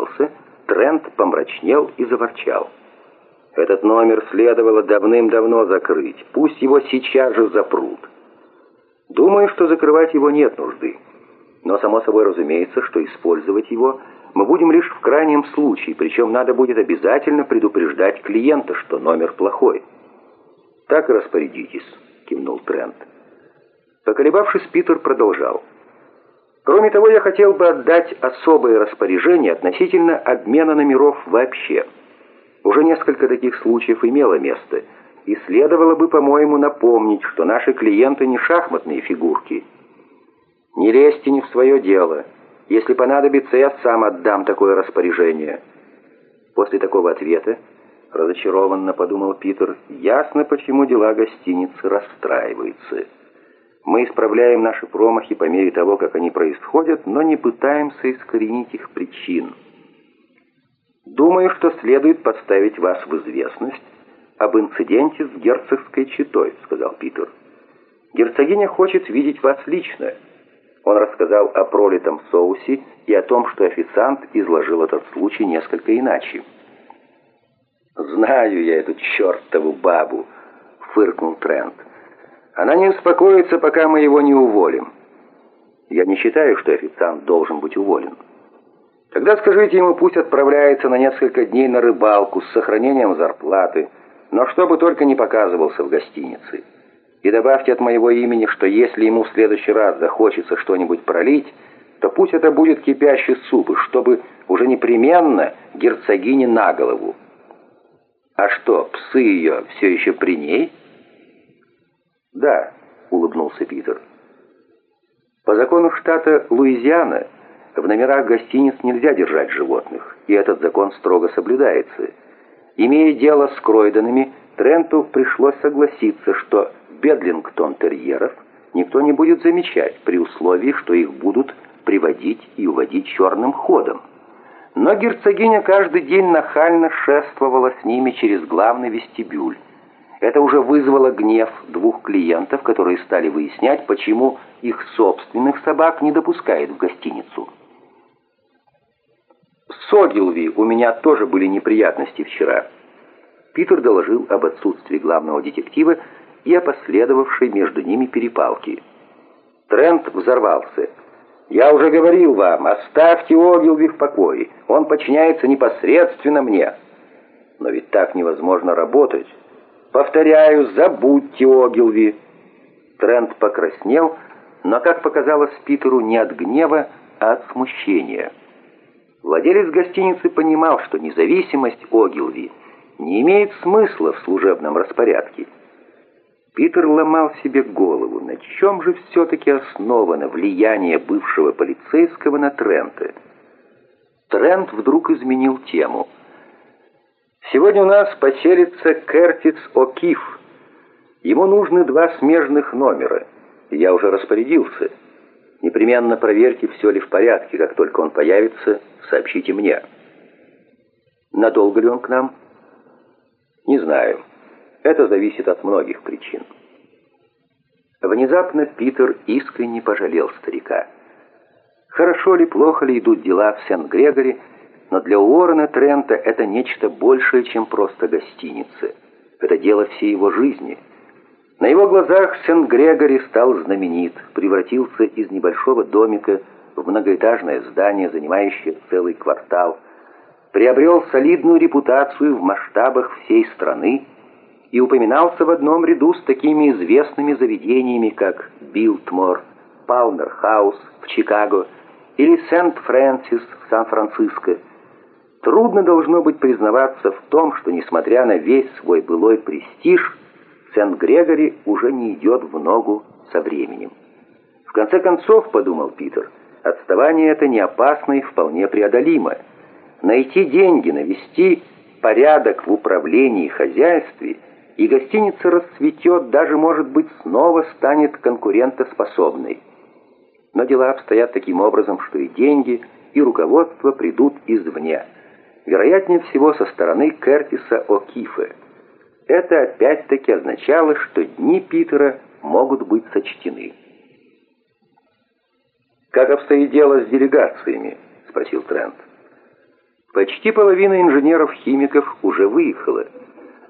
выругался, Трент помрачнел и заворчал. Этот номер следовало давным-давно закрыть. Пусть его сейчас же запрут. Думаю, что закрывать его нет нужды. Но само собой разумеется, что использовать его мы будем лишь в крайнем случае, причем надо будет обязательно предупреждать клиента, что номер плохой. «Так и распорядитесь», — кивнул Трент. Поколебавшись, Питер продолжал. «Кроме того, я хотел бы отдать особое распоряжение относительно обмена номеров вообще». Уже несколько таких случаев имело место, и следовало бы, по-моему, напомнить, что наши клиенты не шахматные фигурки. Не лезьте не в свое дело. Если понадобится, я сам отдам такое распоряжение. После такого ответа, разочарованно подумал Питер, ясно, почему дела гостиницы расстраиваются. Мы исправляем наши промахи по мере того, как они происходят, но не пытаемся искоренить их причин. Думаю, что следует поставить вас в известность об инциденте с герцогской четой, сказал Питер. Герцогиня хочет видеть вас лично. Он рассказал о пролитом соусе и о том, что официант изложил этот случай несколько иначе. «Знаю я эту чертову бабу», — фыркнул Трент. «Она не успокоится, пока мы его не уволим». «Я не считаю, что официант должен быть уволен». Тогда скажите ему, пусть отправляется на несколько дней на рыбалку с сохранением зарплаты, но чтобы только не показывался в гостинице. И добавьте от моего имени, что если ему в следующий раз захочется что-нибудь пролить, то пусть это будет кипящий суп, и чтобы уже непременно герцогине на голову. А что, псы ее все еще при ней? Да, улыбнулся Питер. По закону штата Луизиана в номерах гостиниц нельзя держать животных, и этот закон строго соблюдается. Имея дело с Кройденами, Тренту пришлось согласиться, что Бедлингтон-терьеров никто не будет замечать, при условии, что их будут приводить и уводить черным ходом. Но герцогиня каждый день нахально шествовала с ними через главный вестибюль. Это уже вызвало гнев двух клиентов, которые стали выяснять, почему их собственных собак не допускают в гостиницу. С Огилви у меня тоже были неприятности вчера. Питер доложил об отсутствии главного детектива и о последовавшей между ними перепалке. Трент взорвался. «Я уже говорил вам, оставьте Огилви в покое. Он подчиняется непосредственно мне». «Но ведь так невозможно работать». «Повторяю, забудьте Огилви». Трент покраснел, но, как показалось Питеру, не от гнева, а от смущения. Владелец гостиницы понимал, что независимость Огилви не имеет смысла в служебном распорядке. Питер ломал себе голову, на чем же все-таки основано влияние бывшего полицейского на Трента. Трент вдруг изменил тему. «Сегодня у нас поселится Кертис О'Кифф. Ему нужны два смежных номера. Я уже распорядился». Непременно проверьте, все ли в порядке. Как только он появится, сообщите мне. Надолго ли он к нам? Не знаю. Это зависит от многих причин. Внезапно Питер искренне пожалел старика. Хорошо ли, плохо ли идут дела в Сент-Грегори, но для Уоррена Трента это нечто большее, чем просто гостиница. Это дело всей его жизни — на его глазах Сент-Грегори стал знаменит, превратился из небольшого домика в многоэтажное здание, занимающее целый квартал, приобрел солидную репутацию в масштабах всей страны и упоминался в одном ряду с такими известными заведениями, как Билтмор, Палмер-хаус в Чикаго или Сент-Фрэнсис в Сан-Франциско. Трудно должно быть признаваться в том, что, несмотря на весь свой былой престиж, Сент-Грегори уже не идет в ногу со временем. В конце концов, подумал Питер, отставание это не опасно и вполне преодолимо. Найти деньги, навести порядок в управлении хозяйстве, и гостиница расцветет, даже, может быть, снова станет конкурентоспособной. Но дела обстоят таким образом, что и деньги, и руководство придут извне. Вероятнее всего, со стороны Кертиса О'Кифе. Это опять-таки означало, что дни Питера могут быть сочтены. «Как обстоит дело с делегациями?» — спросил Трент. Почти половина инженеров-химиков уже выехала.